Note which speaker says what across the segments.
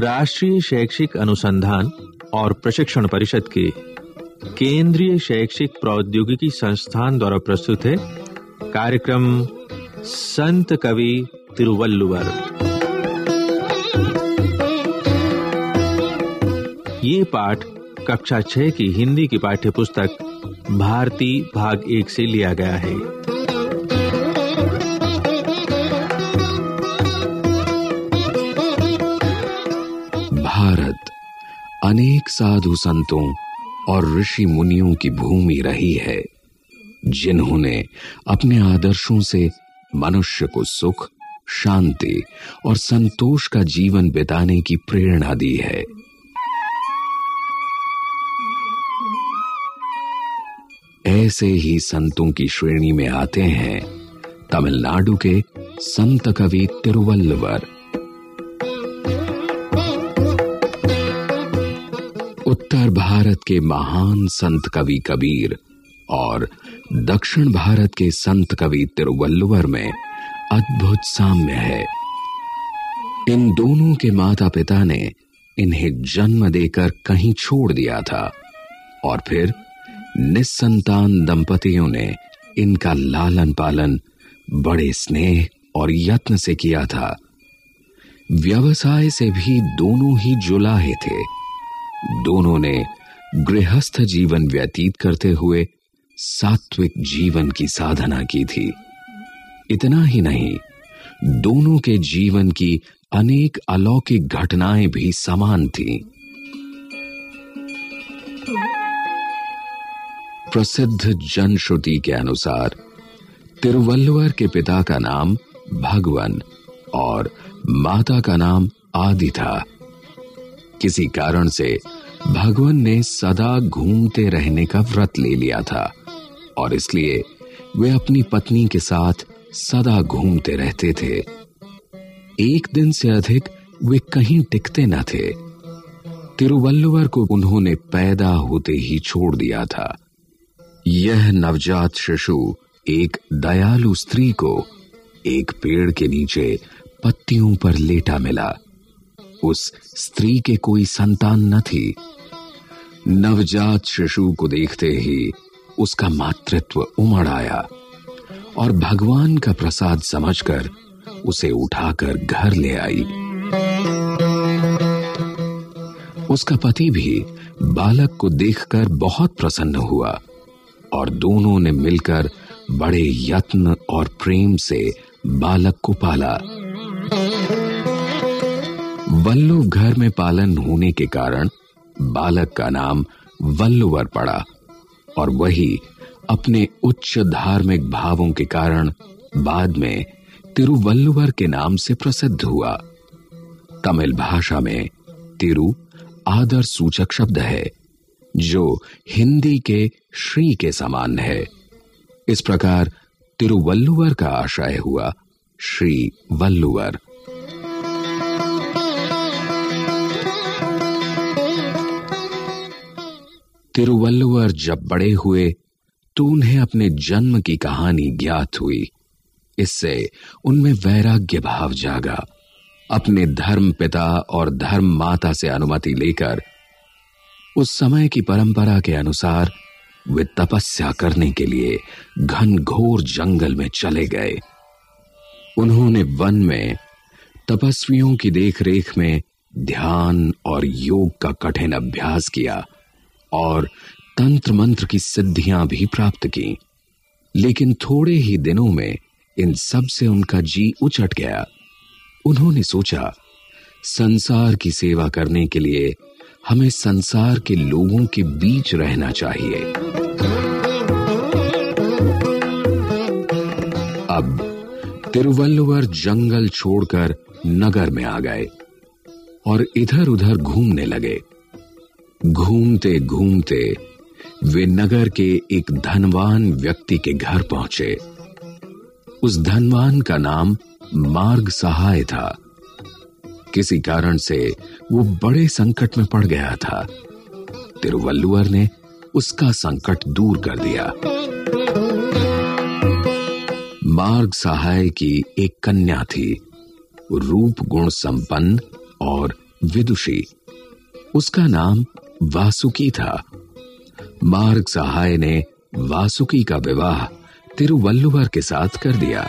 Speaker 1: राष्ट्रीय शैक्षिक अनुसंधान और प्रशिक्षण परिषद के केंद्रीय शैक्षिक प्रौद्योगिकी संस्थान द्वारा प्रस्तुत है कार्यक्रम संत कवि तिरुवल्लुवर ये पाठ कक्षा 6 की हिंदी की पाठ्य पुस्तक भारती भाग 1 से लिया गया है
Speaker 2: अनेक साधु संतों और ऋषि मुनियों की भूमि रही है जिन्होंने अपने आदर्शों से मनुष्य को सुख शांति और संतोष का जीवन बिताने की प्रेरणा दी है ऐसे ही संतों की श्रेणी में आते हैं तमिलनाडु के संत कवि तिरुवल्लवर भारत के महान संत कवि कबीर और दक्षिण भारत के संत कवि तिरुवल्लुवर में अद्भुत साम्य है इन दोनों के माता पिता ने इन्हें जन्म देकर कहीं छोड़ दिया था और फिर निसंतान दंपतियों ने इनका लालन पालन बड़े स्नेह और यत्न से किया था व्यवसाय से भी दोनों ही जुलाहे थे दोनों ने गृहस्थ जीवन व्यतीत करते हुए सात्विक जीवन की साधना की थी इतना ही नहीं दोनों के जीवन की अनेक अलौकिक घटनाएं भी समान थी प्रसिद्ध जनश्रुति के अनुसार तिरुवल्लुवर के पिता का नाम भगवन और माता का नाम आदि था किसी कारण से भगवान ने सदा घूमते रहने का व्रत ले लिया था और इसलिए वे अपनी पत्नी के साथ सदा घूमते रहते थे एक दिन से अधिक वे कहीं टिकते न थे तिरुवल्लुवर को उन्होंने पैदा होते ही छोड़ दिया था यह नवजात शिशु एक दयालु स्त्री को एक पेड़ के नीचे पत्तियों पर लेटा मिला उस स्त्री के कोई संतान न थी नवजात शिशु को देखते ही उसका मातृत्व उमड़ आया और भगवान का प्रसाद समझकर उसे उठाकर घर ले आई उसका पति भी बालक को देखकर बहुत प्रसन्न हुआ और दोनों ने मिलकर बड़े यत्न और प्रेम से बालक को पाला वल्लू घर में पालन होने के कारण बालक का नाम वल्लुवर पड़ा और वही अपने उच्च धार्मिक भावों के कारण बाद में तिरुवल्लुवर के नाम से प्रसिद्ध हुआ तमिल भाषा में तिरु आदर सूचक शब्द है जो हिंदी के श्री के समान है इस प्रकार तिरुवल्लुवर का आशय हुआ श्री वल्लुवर तिरुवल्लुवर जब बड़े हुए तो उन्हें अपने जन्म की कहानी ज्ञात हुई इससे उनमें वैराग्य भाव जागा अपने धर्म पिता और धर्म माता से अनुमति लेकर उस समय की परंपरा के अनुसार वे तपस्या करने के लिए घनघोर जंगल में चले गए उन्होंने वन में तपस्वियों की देखरेख में ध्यान और योग का कठिन अभ्यास किया और तंत्र मंत्र की सिद्धियां भी प्राप्त की लेकिन थोड़े ही दिनों में इन सब से उनका जी उचट गया उन्होंने सोचा संसार की सेवा करने के लिए हमें संसार के लोगों के बीच रहना चाहिए अब तिरुवल्लुवर जंगल छोड़कर नगर में आ गए और इधर उधर घूमने लगे घूमते घूमते वे नगर के एक धनवान व्यक्ति के घर पहुंचे उस धनवान का नाम मार्ग सहाय था किसी कारण से वो बड़े संकट में पड़ गया था तिरुवल्लुअर ने उसका संकट दूर कर दिया मार्ग सहाय की एक कन्या थी रूप गुण संपन्न और विदुषी उसका नाम वासुकी था मार्ग सहाय ने वासुकी का विवाह तिरुवल्लुवर के साथ कर दिया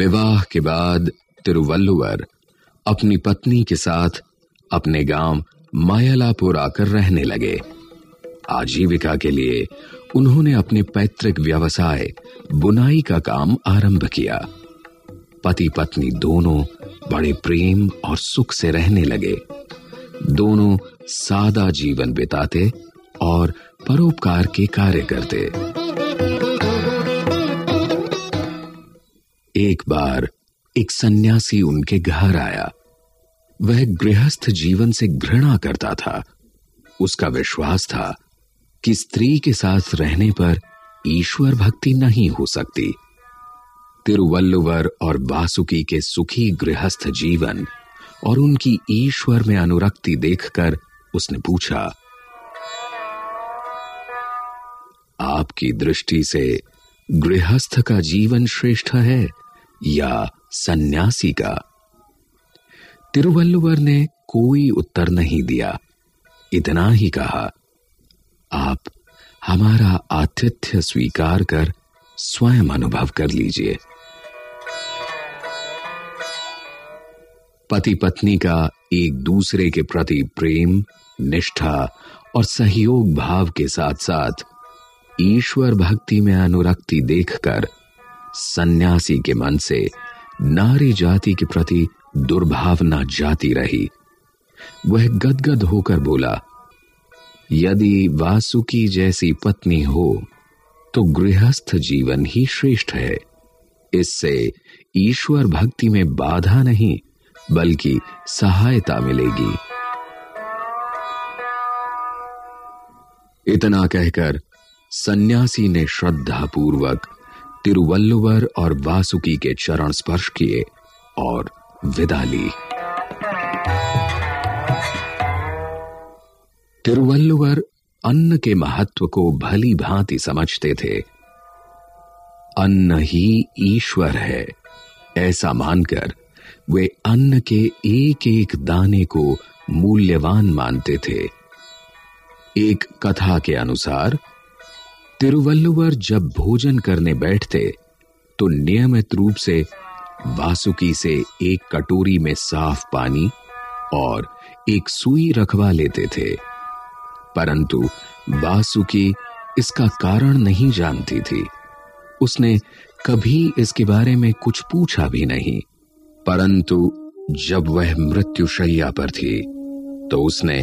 Speaker 2: विवाह के बाद तिरुवल्लुवर अपनी पत्नी के साथ अपने गांव मायालापुर आकर रहने लगे आजीविका के लिए उन्होंने अपने पैतृक व्यवसाय बुनाई का काम आरंभ किया पति पत्नी दोनों बड़े प्रेम और सुख से रहने लगे दोनों सादा जीवन बिताते और परोपकार के कार्य करते एक बार एक सन्यासी उनके घर आया वह गृहस्थ जीवन से घृणा करता था उसका विश्वास था कि स्त्री के साथ रहने पर ईश्वर भक्ति नहीं हो सकती तिरुवल्लुवर और वासुकी के सुखी गृहस्थ जीवन और उनकी ईश्वर में अनुरक्ति देखकर उसने पूछा आपकी दृष्टि से गृहस्थ का जीवन श्रेष्ठ है या सन्यासी का तिरुवल्लुवर ने कोई उत्तर नहीं दिया इतना ही कहा आप हमारा आतिथ्य स्वीकार कर स्वयं अनुभव कर लीजिए पति पत्नी का एक दूसरे के प्रति प्रेम निष्ठा और सहयोग भाव के साथ साथ ईश्वर भक्ति में अनुरक्ति देखकर सन्यासी के मन से नारी जाति के प्रति दुर्भावना जाती रही वह गदगद होकर बोला यदि वासुकी जैसी पत्नी हो तो गृहस्थ जीवन ही श्रेष्ठ है इससे ईश्वर भक्ति में बाधा नहीं बल्कि सहायता मिलेगी इतना कहकर सन्यासी ने श्रद्धा पूर्वक तिरुवल्लुवर और वासुकी के चरण स्पर्श किए और विदा ली तिरुवल्लुवर अन्न के महत्व को भली भांति समझते थे अन्न ही ईश्वर है ऐसा मानकर वे अन्न के एक एक दाने को मूल्यवान मानते थे एक कथा के अनुसार तिरुवल्लुवर जब भोजन करने बैठते तो नियमित रूप से वासुकी से एक कटोरी में साफ पानी और एक सुई रखवा लेते थे परंतु वासुकी इसका कारण नहीं जानती थी उसने कभी इसके बारे में कुछ पूछा भी नहीं परंतु जब वह मृत्युशैया पर थी तो उसने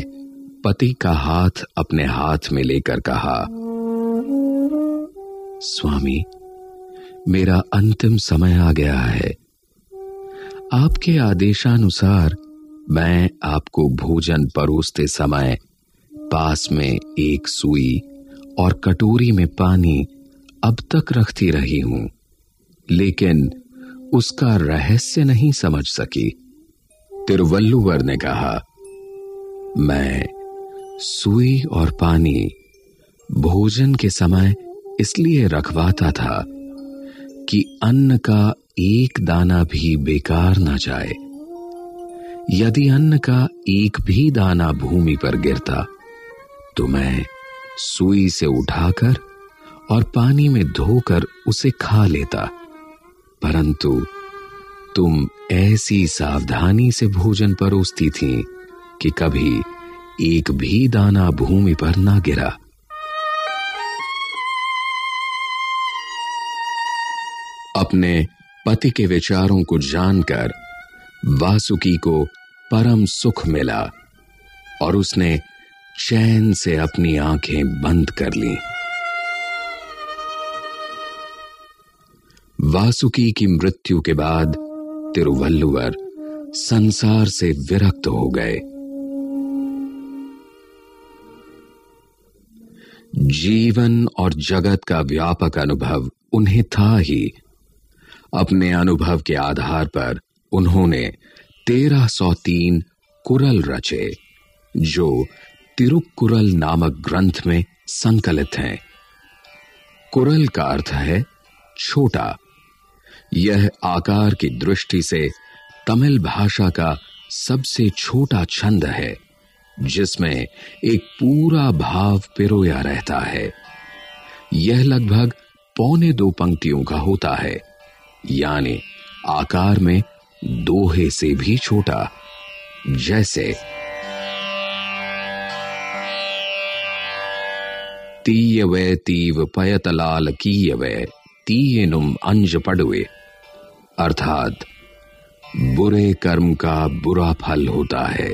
Speaker 2: पति का हाथ अपने हाथ में लेकर कहा स्वामी मेरा अंतिम समय आ गया है आपके आदेशानुसार मैं आपको भोजन परोसते समय पास में एक सुई और कटोरी में पानी अब तक रखती रही हूं लेकिन उसका रहस्य नहीं समझ सकी तिरुवल्लुवर ने कहा मैं सुई और पानी भोजन के समय इसलिए रखवाता था कि अन्न का एक दाना भी बेकार ना जाए यदि अन्न का एक भी दाना भूमि पर गिरता तो मैं सुई से उठाकर और पानी में धोकर उसे खा लेता परंतु तुम ऐसी सावधानी से भोजन परोसती थी कि कभी एक भी दाना भूमि पर ना गिरा अपने पति के विचारों को जानकर वासुकी को परम सुख मिला और उसने चैन से अपनी आंखें बंद कर लीं। वासुकी की मृत्यु के बाद तिरुवल्लुवर संसार से विरक्त हो गए जीवन और जगत का व्यापक अनुभव उन्हें था ही अपने अनुभव के आधार पर उन्होंने 1303 कुरल रचे जो तिरुकुरल नामक ग्रंथ में संकलित हैं कुरल का अर्थ है छोटा यह आकार की दृष्टि से तमिल भाषा का सबसे छोटा छंद है जिसमें एक पूरा भाव पिरोया रहता है यह लगभग पौने दो पंक्तियों का होता है यानी आकार में दोहे से भी छोटा जैसे तीयवे तीव पयतलाल कीयवे तीयनुम अंज पड़वे अर्थात बुरे कर्म का बुरा फल होता है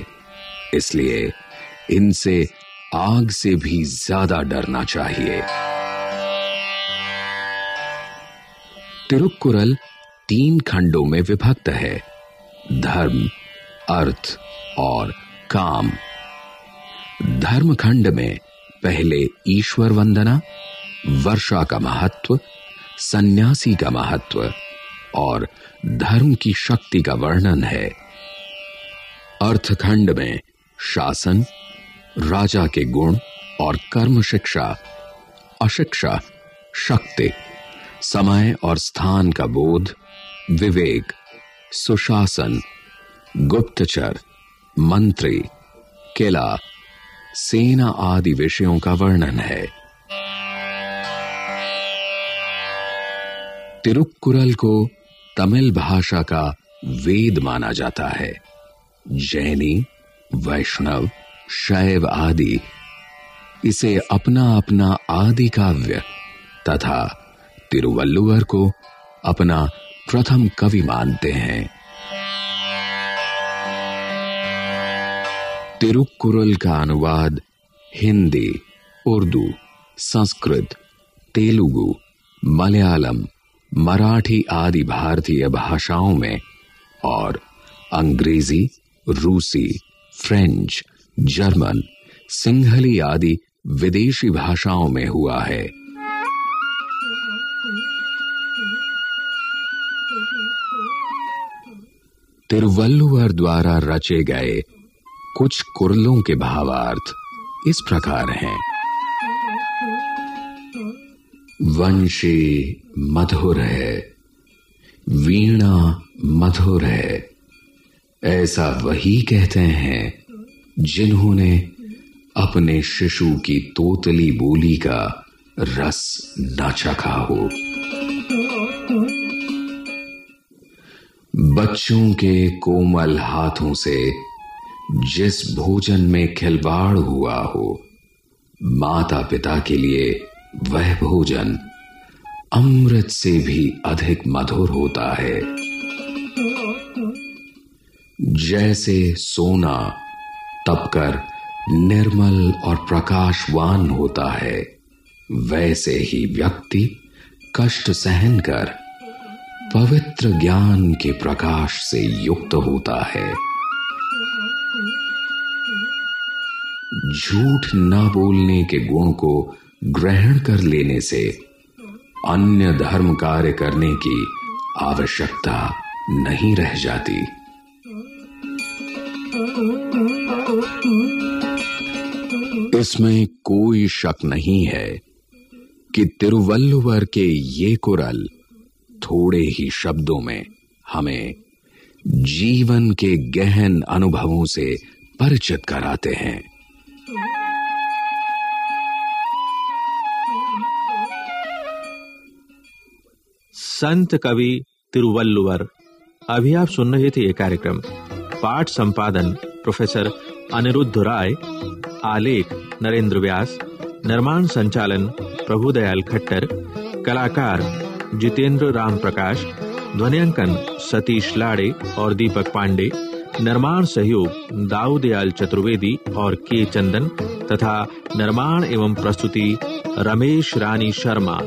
Speaker 2: इसलिए इनसे आग से भी ज्यादा डरना चाहिए तिरुक्कुरल तीन खंडों में विभक्त है धर्म अर्थ और काम धर्म खंड में पहले ईश्वर वंदना वर्षा का महत्व सन्यासी का महत्व और धर्म की शक्ति का वर्णन है अर्थखंड में शासन राजा के गुण और कर्म शिक्षा अशिक्षा शक्ति समय और स्थान का बोध विवेक सुशासन गुप्तचर मंत्री किला सेना आदि विषयों का वर्णन है तिरुक्कुरल को तमिल भाषा का वेद माना जाता है जैनी वैष्णव शैव आदि इसे अपना अपना आदि काव्य तथा तिरुवल्लुवर को अपना प्रथम कवि मानते हैं तिरुकुरल का अनुवाद हिंदी उर्दू संस्कृत तेलुगु मलयालम मराठी आदि भारतीय भाषाओं में और अंग्रेजी रूसी फ्रेंच जर्मन सिंहली आदि विदेशी भाषाओं में हुआ है तिरुवल्लुवर द्वारा रचे गए कुछ कुरलों के भावार्थ इस प्रकार हैं वंशी मधुर है वीणा मधुर है ऐसा वही कहते हैं जिन्होंने अपने शिशु की तोतली बोली का रस न चखा हो बच्चों के कोमल हाथों से जिस भोजन में खिलवाड़ हुआ हो माता पिता के लिए वह भोजन अमृत से भी अधिक मधुर होता है जैसे सोना तपकर निर्मल और प्रकाशवान होता है वैसे ही व्यक्ति कष्ट सहन कर पवित्र ज्ञान के प्रकाश से युक्त होता है झूठ ना बोलने के गुण को ग्रहण कर लेने से अन्य धर्म कार्य करने की आवश्यकता नहीं रह जाती इसमें कोई शक नहीं है कि तिरुवल्लुवर के ये कुरल थोड़े ही शब्दों में हमें जीवन के गहन अनुभवों से परिचित कराते हैं
Speaker 1: संत कवि तिरुवल्लुवर अभी आप सुन रहे थे ये कार्यक्रम पाठ संपादन प्रोफेसर अनिरुद्ध राय आलेख नरेंद्र व्यास निर्माण संचालन प्रभुदयाल खट्टर कलाकार जितेंद्र राम प्रकाश ध्वनियांकन सतीश लाड़े और दीपक पांडे निर्माण सहयोग दाऊदयाल चतुर्वेदी और के चंदन तथा निर्माण एवं प्रस्तुति रमेश रानी शर्मा